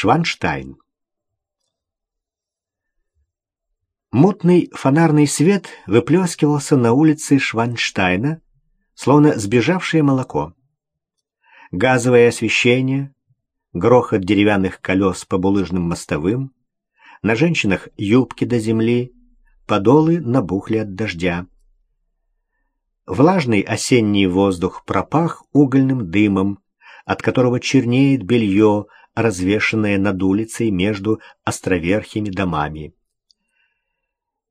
Шванштайн. Мутный фонарный свет выплескивался на улице Шванштайна, словно сбежавшее молоко. Газовое освещение, грохот деревянных колес по булыжным мостовым, на женщинах юбки до земли, подолы набухли от дождя. Влажный осенний воздух пропах угольным дымом, от которого чернеет белье, развешанное над улицей между островерхими домами.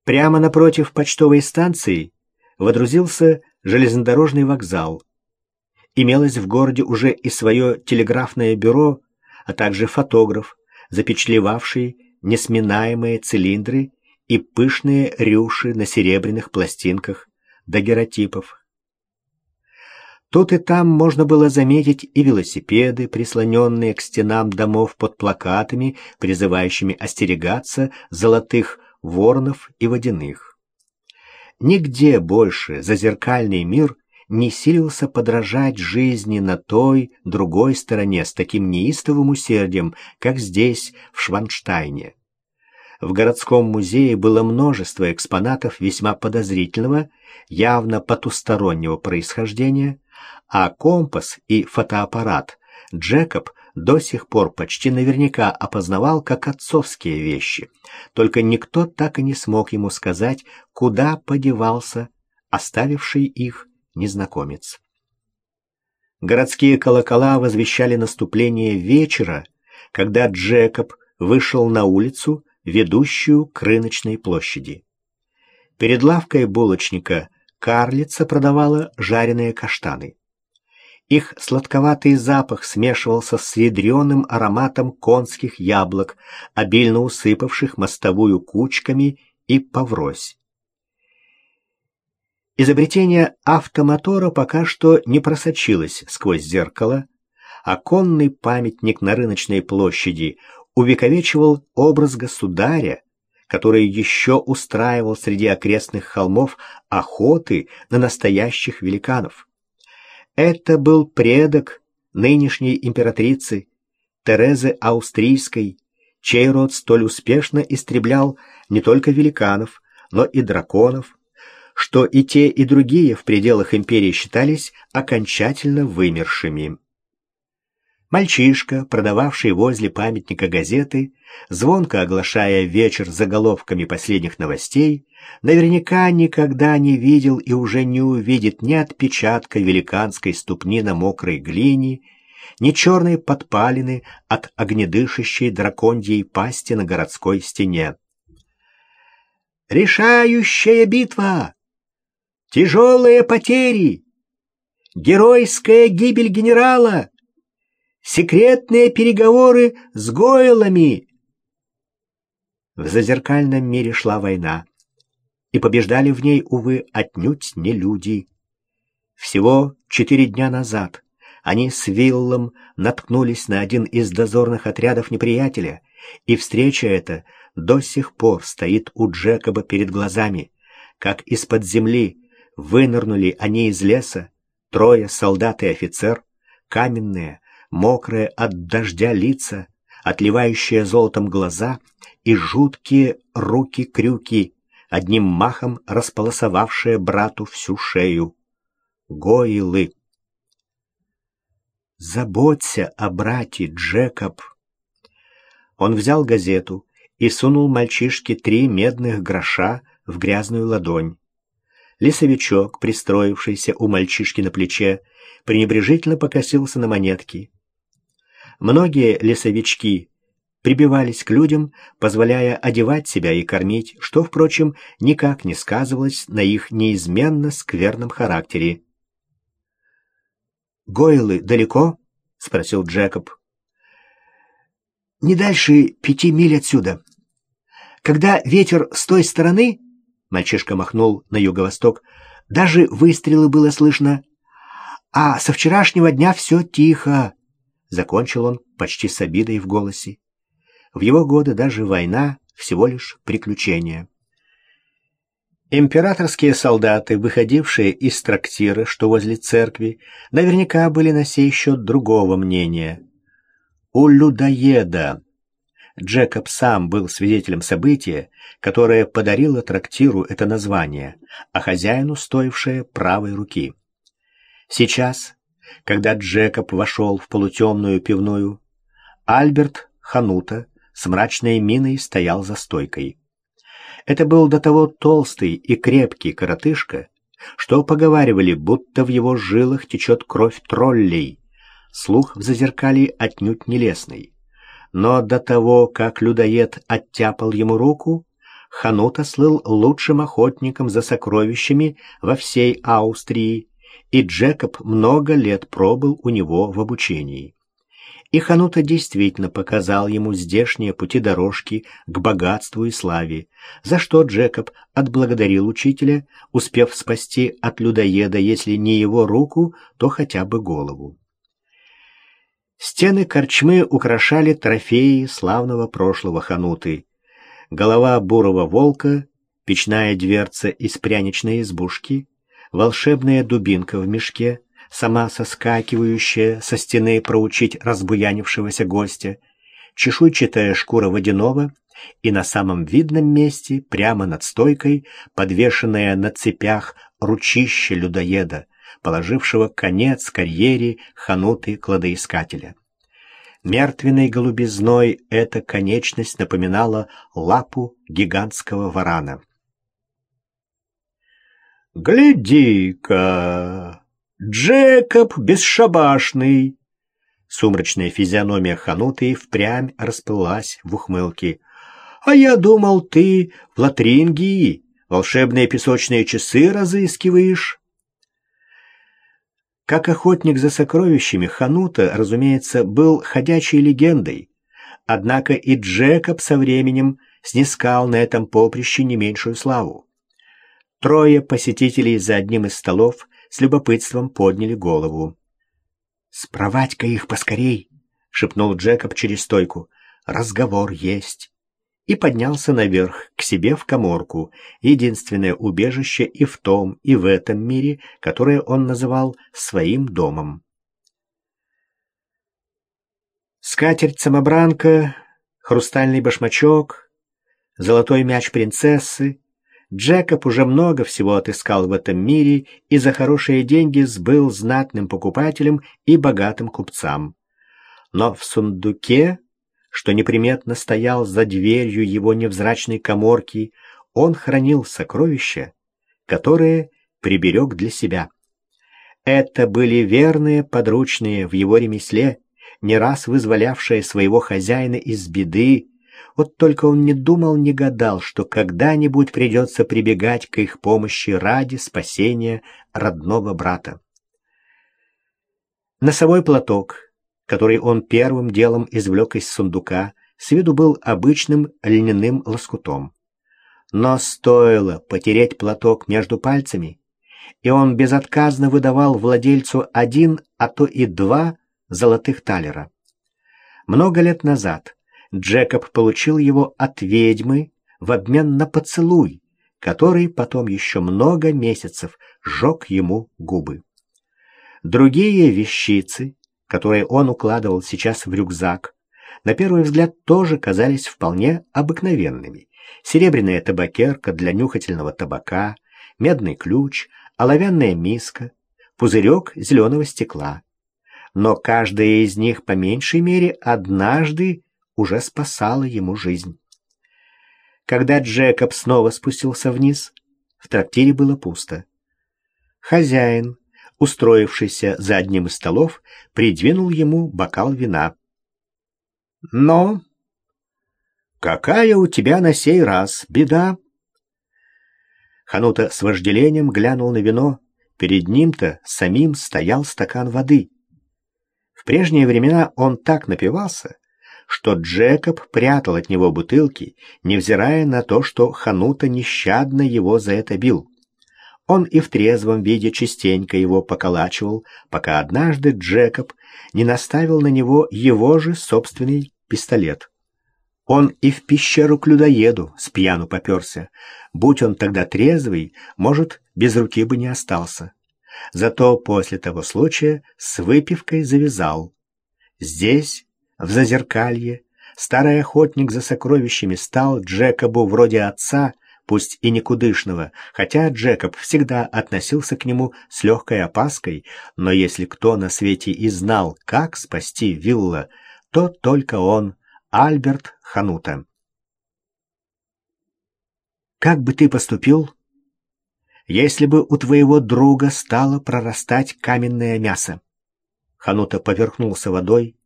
Прямо напротив почтовой станции водрузился железнодорожный вокзал. Имелось в городе уже и свое телеграфное бюро, а также фотограф, запечатлевавший несминаемые цилиндры и пышные рюши на серебряных пластинках дагеротипов. Тут и там можно было заметить и велосипеды, прислоненные к стенам домов под плакатами, призывающими остерегаться золотых воронов и водяных. Нигде больше зазеркальный мир не силился подражать жизни на той, другой стороне с таким неистовым усердием, как здесь, в Шванштайне. В городском музее было множество экспонатов весьма подозрительного, явно потустороннего происхождения, а компас и фотоаппарат Джекоб до сих пор почти наверняка опознавал как отцовские вещи, только никто так и не смог ему сказать, куда подевался оставивший их незнакомец. Городские колокола возвещали наступление вечера, когда Джекоб вышел на улицу, ведущую к рыночной площади. Перед лавкой булочника карлица продавала жареные каштаны. Их сладковатый запах смешивался с ядреным ароматом конских яблок, обильно усыпавших мостовую кучками и поврось. Изобретение автомотора пока что не просочилось сквозь зеркало, а конный памятник на рыночной площади увековечивал образ государя, который еще устраивал среди окрестных холмов охоты на настоящих великанов. Это был предок нынешней императрицы Терезы Австрийской, чей род столь успешно истреблял не только великанов, но и драконов, что и те, и другие в пределах империи считались окончательно вымершими. Мальчишка, продававший возле памятника газеты, звонко оглашая вечер заголовками последних новостей, наверняка никогда не видел и уже не увидит ни отпечатка великанской ступни на мокрой глине, ни черной подпалины от огнедышащей драконьей пасти на городской стене. «Решающая битва! Тяжелые потери! Геройская гибель генерала!» Секретные переговоры с Гойлами. В зазеркальном мире шла война, и побеждали в ней, увы, отнюдь не люди. Всего четыре дня назад они с Виллом наткнулись на один из дозорных отрядов неприятеля, и встреча эта до сих пор стоит у Джекоба перед глазами, как из-под земли вынырнули они из леса, трое солдат и офицер, каменные, мокрые от дождя лица, отливающие золотом глаза и жуткие руки-крюки, одним махом располосовавшие брату всю шею. Гоилы. «Заботься о брате, Джекоб!» Он взял газету и сунул мальчишке три медных гроша в грязную ладонь. Лесовичок, пристроившийся у мальчишки на плече, пренебрежительно покосился на монетки. Многие лесовички прибивались к людям, позволяя одевать себя и кормить, что, впрочем, никак не сказывалось на их неизменно скверном характере. «Гойлы далеко?» — спросил Джекоб. «Не дальше пяти миль отсюда. Когда ветер с той стороны...» — мальчишка махнул на юго-восток. «Даже выстрелы было слышно. А со вчерашнего дня все тихо. Закончил он почти с обидой в голосе. В его годы даже война всего лишь приключение. Императорские солдаты, выходившие из трактира, что возле церкви, наверняка были на сей счет другого мнения. У людоеда, Джекоб сам был свидетелем события, которое подарило трактиру это название, а хозяину стоившее правой руки. Сейчас, когда Джекоб вошел в полутемную пивную, Альберт Ханута с мрачной миной стоял за стойкой. Это был до того толстый и крепкий коротышка, что поговаривали, будто в его жилах течет кровь троллей. Слух в зазеркалье отнюдь нелестный. Но до того, как людоед оттяпал ему руку, Ханута слыл лучшим охотником за сокровищами во всей Австрии, и Джекоб много лет пробыл у него в обучении. И Ханута действительно показал ему здешние пути дорожки к богатству и славе, за что Джекоб отблагодарил учителя, успев спасти от людоеда, если не его руку, то хотя бы голову. Стены корчмы украшали трофеи славного прошлого Хануты. Голова бурого волка, печная дверца из пряничной избушки, волшебная дубинка в мешке, сама соскакивающая со стены проучить разбуянившегося гостя, чешуйчатая шкура водяного и на самом видном месте, прямо над стойкой, подвешенная на цепях ручище людоеда — положившего конец карьере хануты-кладоискателя. Мертвенной голубизной эта конечность напоминала лапу гигантского варана. «Гляди-ка! Джекоб бесшабашный!» Сумрачная физиономия Хануты впрямь расплылась в ухмылке. «А я думал, ты в Латрингии волшебные песочные часы разыскиваешь?» Как охотник за сокровищами, Ханута, разумеется, был ходячей легендой. Однако и Джекоб со временем снискал на этом поприще не меньшую славу. Трое посетителей за одним из столов с любопытством подняли голову. «Спровадь-ка их поскорей!» — шепнул Джекоб через стойку. «Разговор есть» и поднялся наверх, к себе в коморку, единственное убежище и в том, и в этом мире, которое он называл своим домом. Скатерть-самобранка, хрустальный башмачок, золотой мяч принцессы. Джекоб уже много всего отыскал в этом мире и за хорошие деньги сбыл знатным покупателям и богатым купцам. Но в сундуке что неприметно стоял за дверью его невзрачной коморки, он хранил сокровища, которые приберег для себя. Это были верные подручные в его ремесле, не раз вызволявшие своего хозяина из беды, вот только он не думал, не гадал, что когда-нибудь придется прибегать к их помощи ради спасения родного брата. Носовой платок — который он первым делом извлек из сундука, с виду был обычным льняным лоскутом. Но стоило потереть платок между пальцами, и он безотказно выдавал владельцу один, а то и два золотых талера. Много лет назад Джекоб получил его от ведьмы в обмен на поцелуй, который потом еще много месяцев сжег ему губы. Другие вещицы, которые он укладывал сейчас в рюкзак, на первый взгляд тоже казались вполне обыкновенными. Серебряная табакерка для нюхательного табака, медный ключ, оловянная миска, пузырек зеленого стекла. Но каждая из них по меньшей мере однажды уже спасала ему жизнь. Когда Джекоб снова спустился вниз, в трактире было пусто. Хозяин, устроившийся за одним из столов, придвинул ему бокал вина. «Но какая у тебя на сей раз беда?» Ханута с вожделением глянул на вино. Перед ним-то самим стоял стакан воды. В прежние времена он так напивался, что Джекоб прятал от него бутылки, невзирая на то, что Ханута нещадно его за это бил. Он и в трезвом виде частенько его поколачивал, пока однажды Джекоб не наставил на него его же собственный пистолет. Он и в пещеру к людоеду с пьяну поперся. Будь он тогда трезвый, может, без руки бы не остался. Зато после того случая с выпивкой завязал. Здесь, в Зазеркалье, Старый охотник за сокровищами стал Джекобу вроде отца, пусть и никудышного, хотя Джекоб всегда относился к нему с легкой опаской, но если кто на свете и знал, как спасти Вилла, то только он, Альберт Ханута. «Как бы ты поступил, если бы у твоего друга стало прорастать каменное мясо?» Ханута поверхнулся водой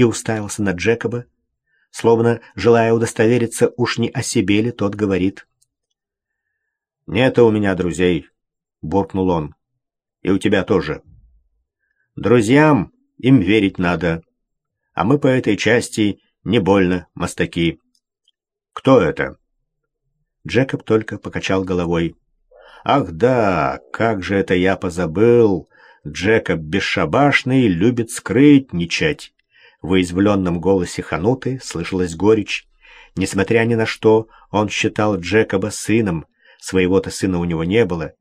и уставился на Джекоба, словно желая удостовериться, уж не о себе ли тот говорит. «Нет у меня друзей», — буркнул он. «И у тебя тоже. Друзьям им верить надо, а мы по этой части не больно мастаки. Кто это?» Джекоб только покачал головой. «Ах да, как же это я позабыл! Джекоб бесшабашный любит скрытничать!» В уязвленном голосе Хануты слышалась горечь. Несмотря ни на что, он считал Джекоба сыном, своего-то сына у него не было.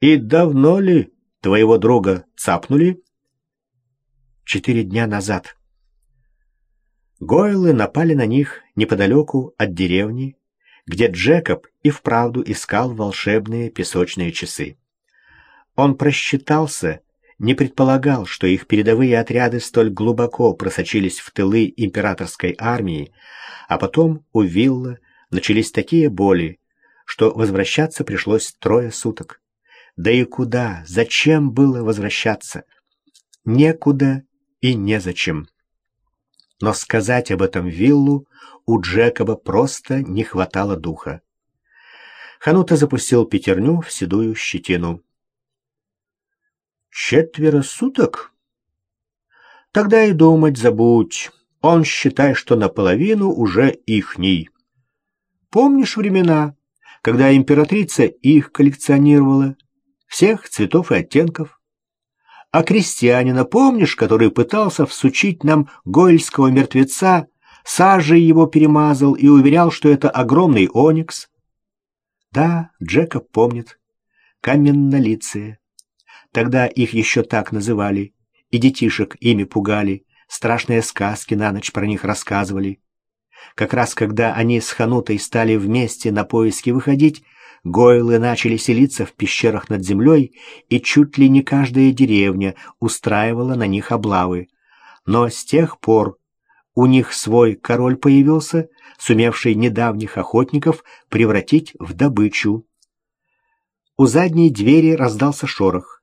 «И давно ли твоего друга цапнули?» «Четыре дня назад». Гойлы напали на них неподалеку от деревни, где Джекоб и вправду искал волшебные песочные часы. Он просчитался не предполагал, что их передовые отряды столь глубоко просочились в тылы императорской армии, а потом у Вилла начались такие боли, что возвращаться пришлось трое суток. Да и куда, зачем было возвращаться? Некуда и незачем. Но сказать об этом Виллу у Джекоба просто не хватало духа. Ханута запустил пятерню в седую щетину. Четверо суток? Тогда и думать забудь. Он, считай, что наполовину уже ихний. Помнишь времена, когда императрица их коллекционировала? Всех цветов и оттенков? А крестьянина помнишь, который пытался всучить нам гойльского мертвеца, сажей его перемазал и уверял, что это огромный оникс? Да, Джекоб помнит. Каменнолицые. Тогда их еще так называли, и детишек ими пугали, страшные сказки на ночь про них рассказывали. Как раз когда они с Ханутой стали вместе на поиски выходить, гойлы начали селиться в пещерах над землей, и чуть ли не каждая деревня устраивала на них облавы. Но с тех пор у них свой король появился, сумевший недавних охотников превратить в добычу. У задней двери раздался шорох.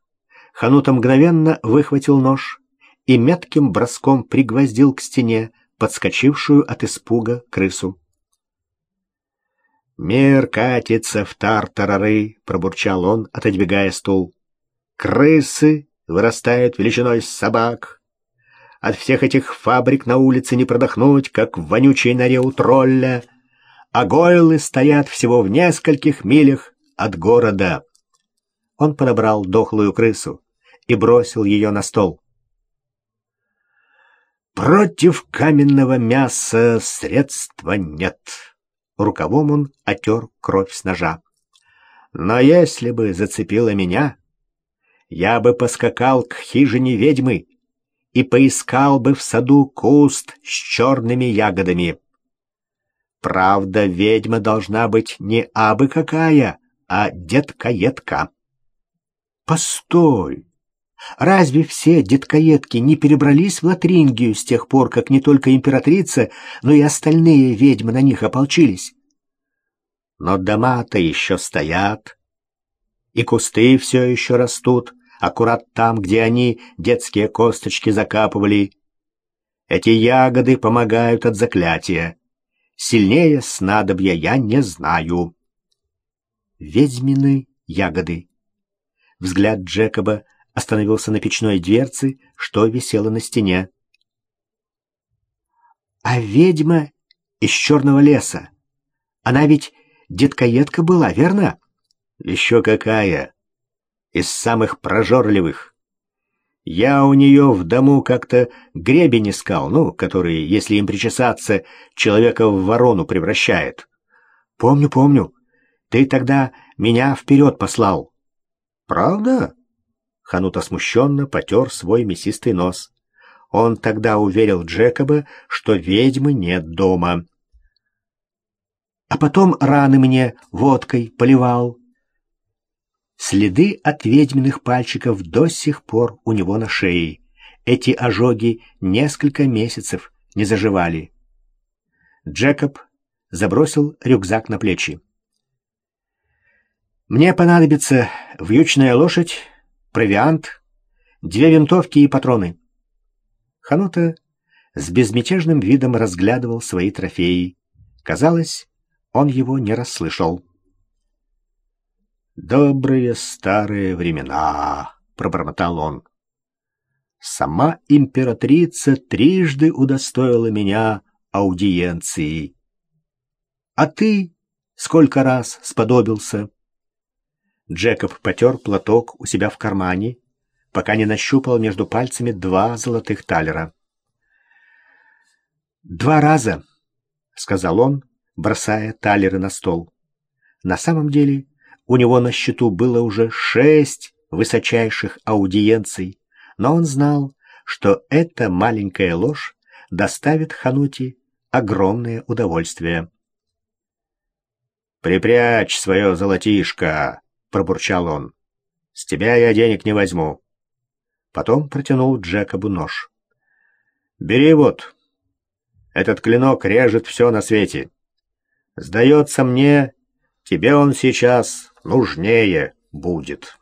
Ханута мгновенно выхватил нож и метким броском пригвоздил к стене подскочившую от испуга крысу. «Мир катится в тартарары», — пробурчал он, отодвигая стул. «Крысы вырастают величиной собак. От всех этих фабрик на улице не продохнуть, как в вонючей норе у тролля, а гойлы стоят всего в нескольких милях от города». Он подобрал дохлую крысу и бросил ее на стол. «Против каменного мяса средства нет». Рукавом он отер кровь с ножа. «Но если бы зацепило меня, я бы поскакал к хижине ведьмы и поискал бы в саду куст с черными ягодами. Правда, ведьма должна быть не абы какая, а детка-едка». «Постой!» Разве все деткоедки не перебрались в Латрингию с тех пор, как не только императрица, но и остальные ведьмы на них ополчились? Но дома-то еще стоят, и кусты все еще растут, аккурат там, где они детские косточки закапывали. Эти ягоды помогают от заклятия. Сильнее снадобья я не знаю. Ведьмины ягоды. Взгляд Джекоба остановился на печной дверце, что висело на стене. «А ведьма из черного леса? Она ведь деткоедка была, верно?» «Еще какая! Из самых прожорливых!» Я у нее в дому как-то гребень искал, ну, который, если им причесаться, человека в ворону превращает. Помню, помню. Ты тогда меня вперед послал. Правда? Ханута смущенно потер свой мясистый нос. Он тогда уверил Джекоба, что ведьмы нет дома. А потом раны мне водкой поливал. Следы от ведьминых пальчиков до сих пор у него на шее. Эти ожоги несколько месяцев не заживали. Джекоб забросил рюкзак на плечи. «Мне понадобится вьючная лошадь, провиант, две винтовки и патроны». Ханута с безмятежным видом разглядывал свои трофеи. Казалось, он его не расслышал. «Добрые старые времена», — пробормотал он. «Сама императрица трижды удостоила меня аудиенции. А ты сколько раз сподобился?» Джекоб потер платок у себя в кармане, пока не нащупал между пальцами два золотых талера. «Два раза», — сказал он, бросая талеры на стол. На самом деле у него на счету было уже шесть высочайших аудиенций, но он знал, что эта маленькая ложь доставит Ханути огромное удовольствие. «Припрячь свое золотишко!» — пробурчал он. «С тебя я денег не возьму». Потом протянул Джекобу нож. «Бери вот. Этот клинок режет все на свете. Сдается мне, тебе он сейчас нужнее будет».